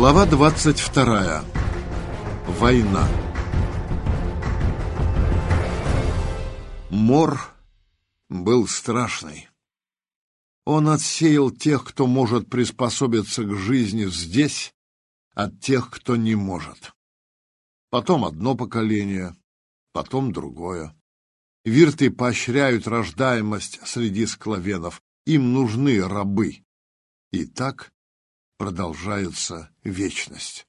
Глава 22. Война. Мор был страшный. Он отсеял тех, кто может приспособиться к жизни здесь, от тех, кто не может. Потом одно поколение, потом другое. Вирты поощряют рождаемость среди склавенов. Им нужны рабы. И так продолжается вечность.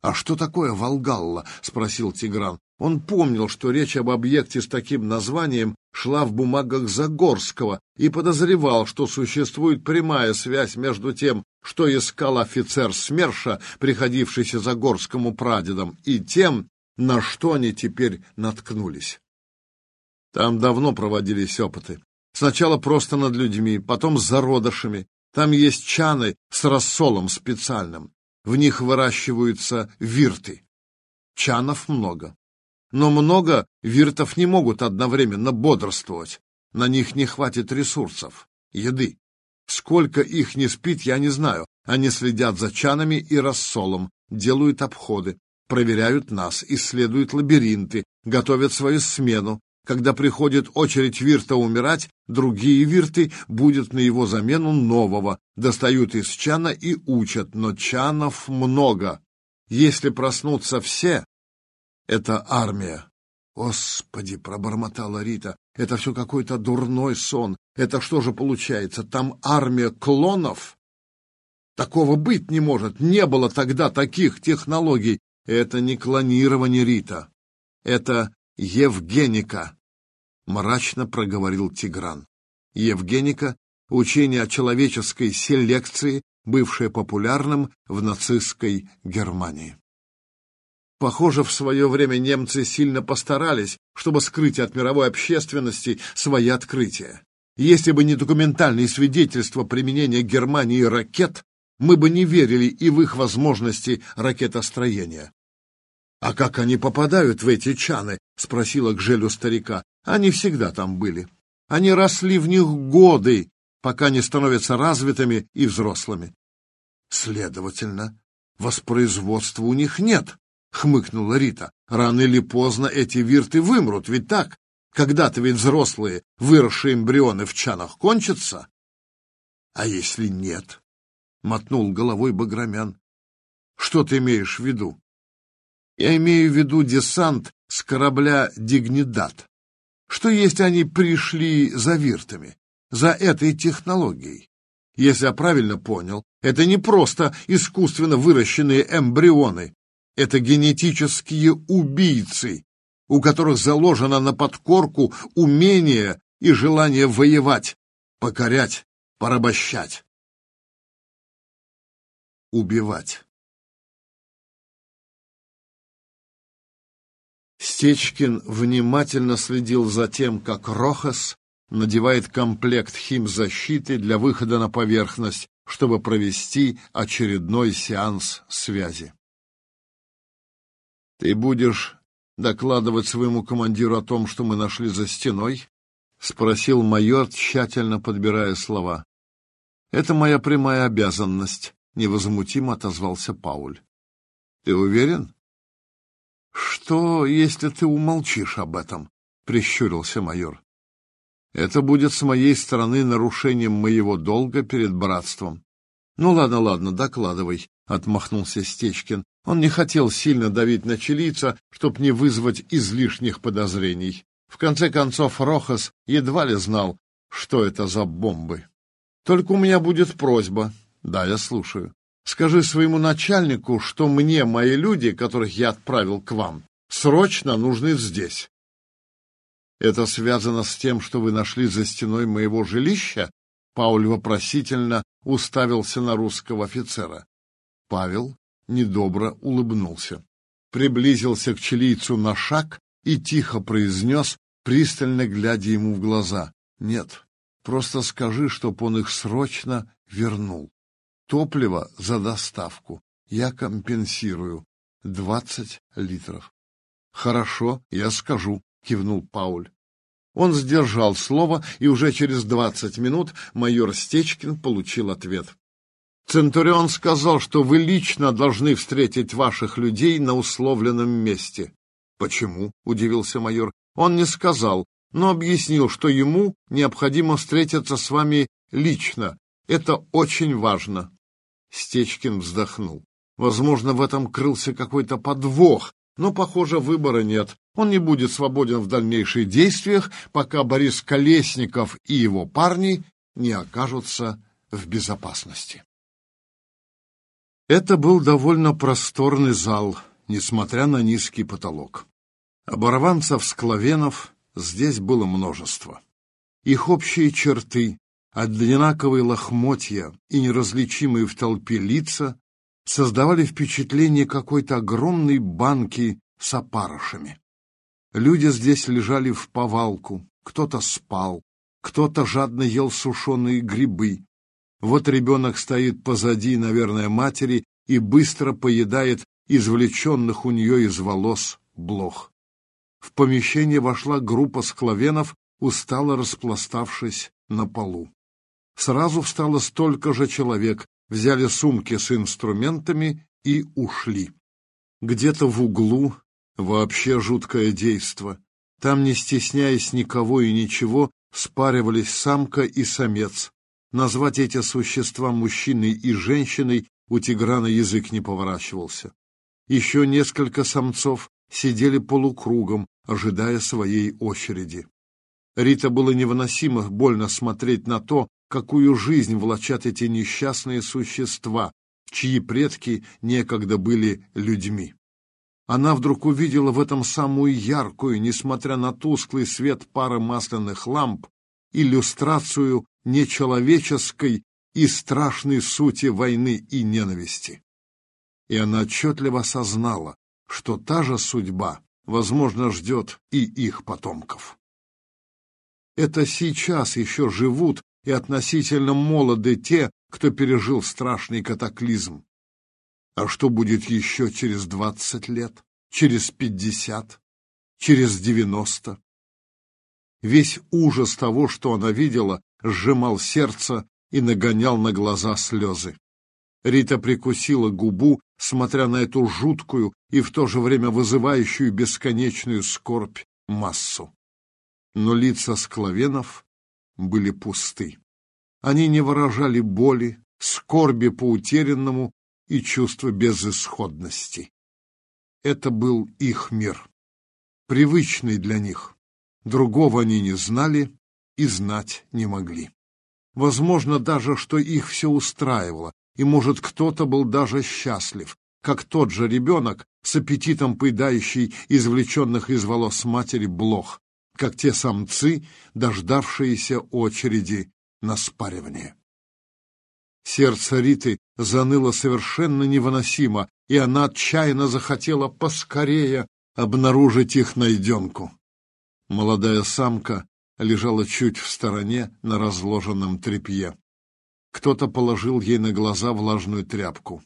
«А что такое Волгалла?» — спросил Тигран. Он помнил, что речь об объекте с таким названием шла в бумагах Загорского и подозревал, что существует прямая связь между тем, что искал офицер СМЕРШа, приходившийся Загорскому прадедом, и тем, на что они теперь наткнулись. Там давно проводились опыты. Сначала просто над людьми, потом с зародышами, там есть чаны с рассолом специальным. В них выращиваются вирты. Чанов много. Но много виртов не могут одновременно бодрствовать. На них не хватит ресурсов, еды. Сколько их не спит, я не знаю. Они следят за чанами и рассолом, делают обходы, проверяют нас, исследуют лабиринты, готовят свою смену, когда приходит очередь Вирта умирать, другие Вирты будут на его замену нового, достают из чана и учат, но чанов много. Если проснутся все, это армия. Господи, пробормотала Рита, это все какой-то дурной сон. Это что же получается, там армия клонов? Такого быть не может, не было тогда таких технологий. Это не клонирование Рита. Это Евгеника, мрачно проговорил Тигран. Евгеника — учение о человеческой селекции, бывшее популярным в нацистской Германии. Похоже, в свое время немцы сильно постарались, чтобы скрыть от мировой общественности свои открытия. Если бы не документальные свидетельства применения Германии ракет, мы бы не верили и в их возможности ракетостроения. «А как они попадают в эти чаны?» — спросила Гжелю старика. «Они всегда там были. Они росли в них годы, пока не становятся развитыми и взрослыми». «Следовательно, воспроизводства у них нет», — хмыкнула Рита. «Рано или поздно эти вирты вымрут, ведь так? Когда-то ведь взрослые, выросшие эмбрионы в чанах кончатся». «А если нет?» — мотнул головой Баграмян. «Что ты имеешь в виду?» Я имею в виду десант с корабля «Дигнидат». Что есть они пришли за виртами, за этой технологией? Если я правильно понял, это не просто искусственно выращенные эмбрионы, это генетические убийцы, у которых заложено на подкорку умение и желание воевать, покорять, порабощать. Убивать. Стечкин внимательно следил за тем, как Рохас надевает комплект химзащиты для выхода на поверхность, чтобы провести очередной сеанс связи. «Ты будешь докладывать своему командиру о том, что мы нашли за стеной?» — спросил майор, тщательно подбирая слова. «Это моя прямая обязанность», — невозмутимо отозвался Пауль. «Ты уверен?» «Что, если ты умолчишь об этом?» — прищурился майор. «Это будет с моей стороны нарушением моего долга перед братством». «Ну ладно, ладно, докладывай», — отмахнулся Стечкин. Он не хотел сильно давить на чилийца, чтоб не вызвать излишних подозрений. В конце концов, Рохас едва ли знал, что это за бомбы. «Только у меня будет просьба». «Да, я слушаю». Скажи своему начальнику, что мне мои люди, которых я отправил к вам, срочно нужны здесь. Это связано с тем, что вы нашли за стеной моего жилища? Пауль вопросительно уставился на русского офицера. Павел недобро улыбнулся, приблизился к чилийцу на шаг и тихо произнес, пристально глядя ему в глаза. «Нет, просто скажи, чтоб он их срочно вернул». Топливо за доставку я компенсирую. Двадцать литров. Хорошо, я скажу, кивнул Пауль. Он сдержал слово, и уже через двадцать минут майор Стечкин получил ответ. Центурион сказал, что вы лично должны встретить ваших людей на условленном месте. Почему? удивился майор. Он не сказал, но объяснил, что ему необходимо встретиться с вами лично. Это очень важно. Стечкин вздохнул. Возможно, в этом крылся какой-то подвох, но, похоже, выбора нет. Он не будет свободен в дальнейших действиях, пока Борис Колесников и его парни не окажутся в безопасности. Это был довольно просторный зал, несмотря на низкий потолок. Оборванцев-скловенов здесь было множество. Их общие черты, одинаковые лохмотья и неразличимые в толпе лица создавали впечатление какой-то огромной банки с опарышами. Люди здесь лежали в повалку, кто-то спал, кто-то жадно ел сушеные грибы. Вот ребенок стоит позади, наверное, матери и быстро поедает извлеченных у нее из волос блох. В помещение вошла группа скловенов, устало распластавшись на полу. Сразу встало столько же человек, взяли сумки с инструментами и ушли. Где-то в углу вообще жуткое действо. Там, не стесняясь никого и ничего, спаривались самка и самец. Назвать эти существа мужчиной и женщиной у Тиграна язык не поворачивался. Еще несколько самцов сидели полукругом, ожидая своей очереди. Рита было невыносимо больно смотреть на то, какую жизнь влачат эти несчастные существа, чьи предки некогда были людьми. Она вдруг увидела в этом самую яркую, несмотря на тусклый свет пары масляных ламп, иллюстрацию нечеловеческой и страшной сути войны и ненависти. И она отчетливо осознала, что та же судьба, возможно, ждет и их потомков. Это сейчас еще живут и относительно молоды те, кто пережил страшный катаклизм. А что будет еще через двадцать лет, через пятьдесят, через девяносто? Весь ужас того, что она видела, сжимал сердце и нагонял на глаза слезы. Рита прикусила губу, смотря на эту жуткую и в то же время вызывающую бесконечную скорбь массу. Но лица скловенов были пусты. Они не выражали боли, скорби по утерянному и чувства безысходности. Это был их мир, привычный для них. Другого они не знали и знать не могли. Возможно даже, что их все устраивало, и, может, кто-то был даже счастлив, как тот же ребенок с аппетитом поедающий извлеченных из волос матери блох, как те самцы, дождавшиеся очереди на спаривание. Сердце Риты заныло совершенно невыносимо, и она отчаянно захотела поскорее обнаружить их найденку. Молодая самка лежала чуть в стороне на разложенном тряпье. Кто-то положил ей на глаза влажную тряпку.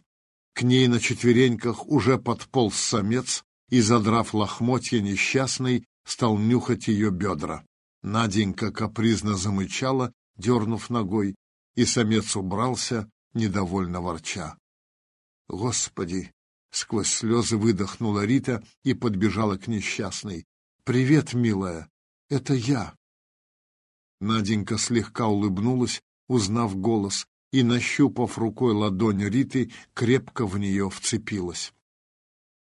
К ней на четвереньках уже подполз самец и, задрав лохмотья несчастный, стал нюхать ее бедра. Наденька капризно замычала, дернув ногой, и самец убрался, недовольно ворча. «Господи!» — сквозь слезы выдохнула Рита и подбежала к несчастной. «Привет, милая! Это я!» Наденька слегка улыбнулась, узнав голос, и, нащупав рукой ладонь Риты, крепко в нее вцепилась.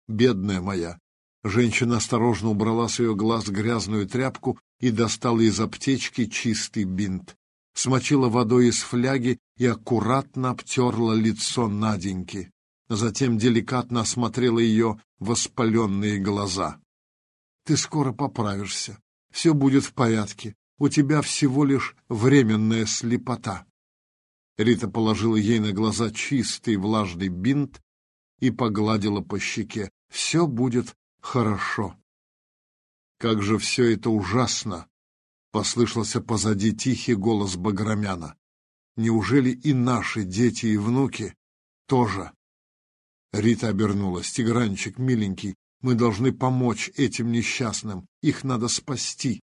«Бедная моя!» Женщина осторожно убрала с ее глаз грязную тряпку и достала из аптечки чистый бинт. Смочила водой из фляги и аккуратно обтерла лицо Наденьки. Затем деликатно осмотрела ее воспаленные глаза. «Ты скоро поправишься. Все будет в порядке. У тебя всего лишь временная слепота». Рита положила ей на глаза чистый влажный бинт и погладила по щеке. «Все будет хорошо». «Как же все это ужасно!» — послышался позади тихий голос Баграмяна. «Неужели и наши дети и внуки тоже?» Рита обернулась. «Тигранчик, миленький, мы должны помочь этим несчастным. Их надо спасти».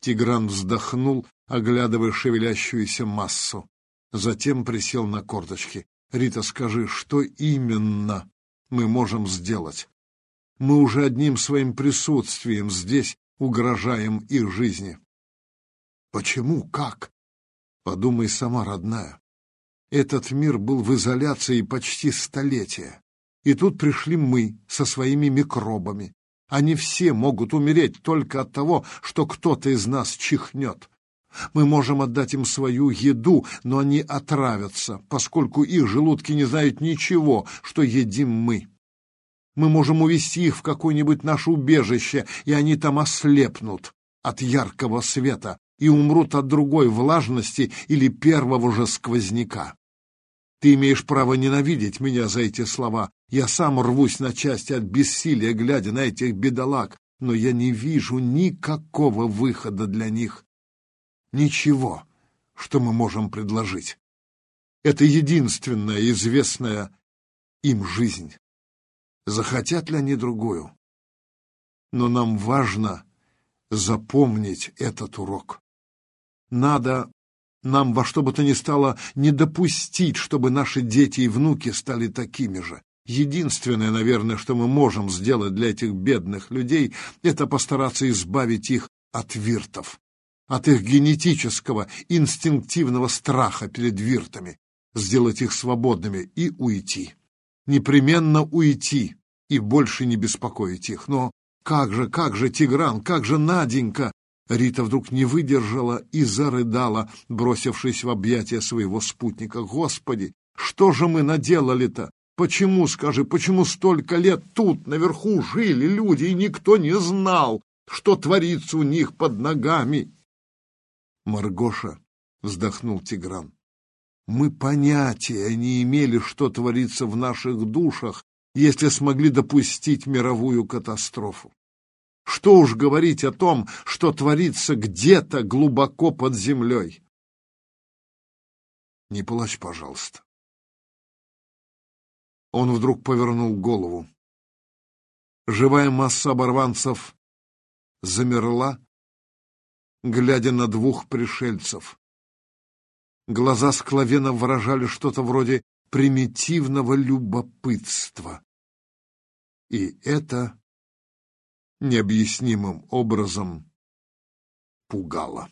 Тигран вздохнул, оглядывая шевелящуюся массу. Затем присел на корточки. Рита, скажи, что именно мы можем сделать? Мы уже одним своим присутствием здесь угрожаем их жизни. Почему? Как? Подумай сама, родная. Этот мир был в изоляции почти столетия. И тут пришли мы со своими микробами. Они все могут умереть только от того, что кто-то из нас чихнет. Мы можем отдать им свою еду, но они отравятся, поскольку их желудки не знают ничего, что едим мы. Мы можем увести их в какое-нибудь наше убежище, и они там ослепнут от яркого света и умрут от другой влажности или первого же сквозняка. Ты имеешь право ненавидеть меня за эти слова. Я сам рвусь на части от бессилия, глядя на этих бедолаг, но я не вижу никакого выхода для них. Ничего, что мы можем предложить. Это единственная известная им жизнь. Захотят ли они другую? Но нам важно запомнить этот урок. Надо нам во что бы то ни стало не допустить, чтобы наши дети и внуки стали такими же. Единственное, наверное, что мы можем сделать для этих бедных людей, это постараться избавить их от виртов, от их генетического, инстинктивного страха перед виртами, сделать их свободными и уйти. Непременно уйти и больше не беспокоить их. Но как же, как же, Тигран, как же Наденька? Рита вдруг не выдержала и зарыдала, бросившись в объятия своего спутника. «Господи, что же мы наделали-то? Почему, скажи, почему столько лет тут, наверху, жили люди, и никто не знал, что творится у них под ногами?» «Маргоша», — вздохнул Тигран, — «мы понятия не имели, что творится в наших душах, если смогли допустить мировую катастрофу. Что уж говорить о том, что творится где-то глубоко под землей. Не плачь, пожалуйста. Он вдруг повернул голову. Живая масса оборванцев замерла, глядя на двух пришельцев. Глаза Скловена выражали что-то вроде примитивного любопытства. И это необъяснимым образом пугало.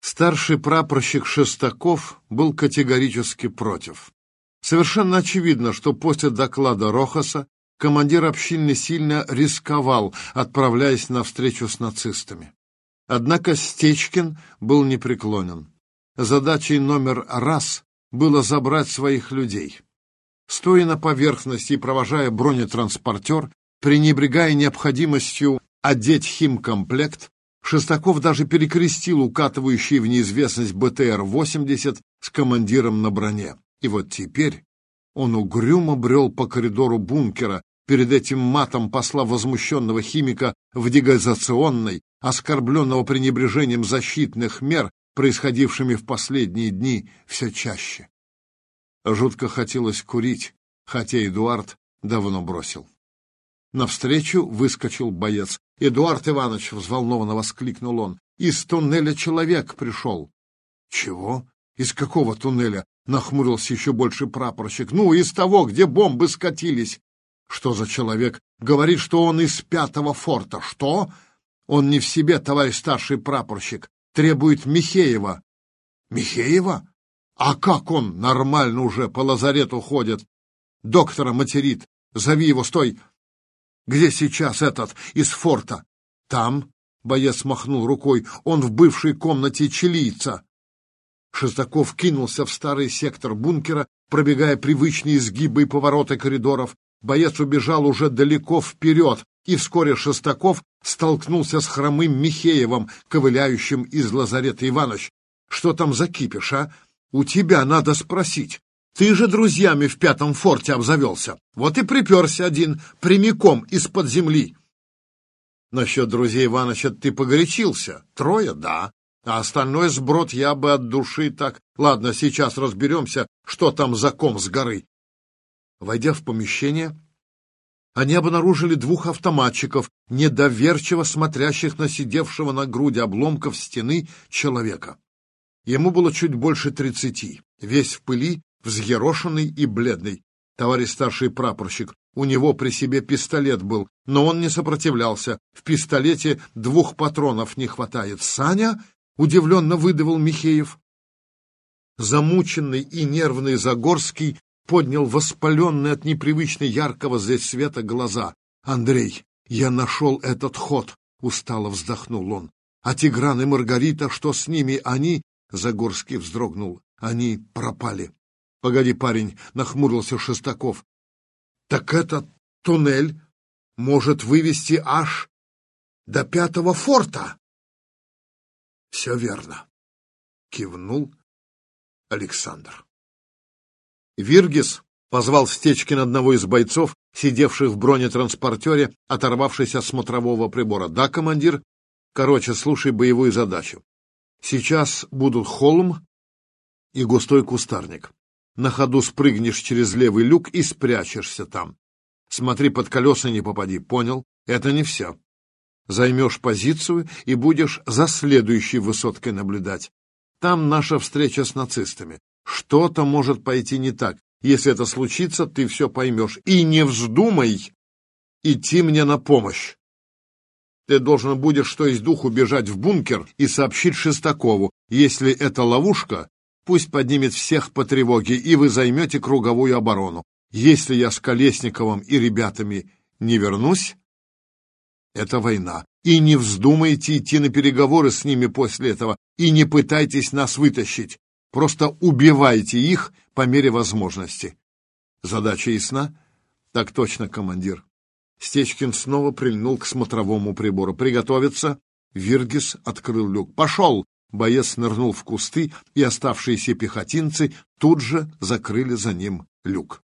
Старший прапорщик Шестаков был категорически против. Совершенно очевидно, что после доклада Рохаса командир общины сильно рисковал, отправляясь на встречу с нацистами. Однако Стечкин был непреклонен. Задачей номер раз было забрать своих людей. Стоя на поверхности и провожая бронетранспортер, пренебрегая необходимостью одеть химкомплект, Шестаков даже перекрестил укатывающий в неизвестность БТР-80 с командиром на броне. И вот теперь он угрюмо брел по коридору бункера, перед этим матом посла возмущенного химика в дегазационной, оскорбленного пренебрежением защитных мер, происходившими в последние дни все чаще. Жутко хотелось курить, хотя Эдуард давно бросил. Навстречу выскочил боец. «Эдуард Иванович!» — взволнованно воскликнул он. «Из туннеля человек пришел». «Чего? Из какого туннеля?» — нахмурился еще больше прапорщик. «Ну, из того, где бомбы скатились». «Что за человек?» «Говорит, что он из пятого форта». «Что?» «Он не в себе, товарищ старший прапорщик. Требует Михеева». «Михеева?» А как он нормально уже по лазарету ходит? Доктора материт. Зови его, стой. Где сейчас этот из форта? Там, боец махнул рукой, он в бывшей комнате чилийца. Шестаков кинулся в старый сектор бункера, пробегая привычные изгибы и повороты коридоров. Боец убежал уже далеко вперед, и вскоре Шестаков столкнулся с хромым Михеевым, ковыляющим из лазарета Иваныч. Что там за кипиш, а? У тебя надо спросить. Ты же друзьями в пятом форте обзавелся. Вот и приперся один, прямиком из-под земли. Насчет друзей Иваныча ты погорячился. Трое, да. А остальной сброд я бы от души так... Ладно, сейчас разберемся, что там за ком с горы. Войдя в помещение, они обнаружили двух автоматчиков, недоверчиво смотрящих на сидевшего на груди обломков стены человека. Ему было чуть больше тридцати, весь в пыли, взъерошенный и бледный. Товарищ старший прапорщик, у него при себе пистолет был, но он не сопротивлялся. В пистолете двух патронов не хватает. «Саня?» — удивленно выдавил Михеев. Замученный и нервный Загорский поднял воспаленный от непривычно яркого здесь света глаза. «Андрей, я нашел этот ход!» — устало вздохнул он. «А Тигран и Маргарита, что с ними? Они...» — Загорский вздрогнул. «Они пропали». «Погоди, парень!» — нахмурился Шестаков. «Так этот туннель может вывести аж до пятого форта!» «Все верно!» — кивнул Александр. Виргис позвал Стечкин одного из бойцов, сидевших в бронетранспортере, оторвавшись от смотрового прибора. «Да, командир? Короче, слушай боевую задачу. Сейчас будут холм и густой кустарник. На ходу спрыгнешь через левый люк и спрячешься там. Смотри, под колеса не попади, понял? Это не все. Займешь позицию и будешь за следующей высоткой наблюдать. Там наша встреча с нацистами. Что-то может пойти не так. Если это случится, ты все поймешь. И не вздумай идти мне на помощь. Ты должен будешь, что из духу, бежать в бункер и сообщить Шестакову. Если это ловушка, пусть поднимет всех по тревоге, и вы займете круговую оборону. Если я с Колесниковым и ребятами не вернусь, это война. И не вздумайте идти на переговоры с ними после этого, и не пытайтесь нас вытащить. Просто убивайте их по мере возможности. Задача ясна? Так точно, командир. Стечкин снова прильнул к смотровому прибору. Приготовиться. Виргис открыл люк. Пошел! Боец нырнул в кусты, и оставшиеся пехотинцы тут же закрыли за ним люк.